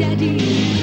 jadi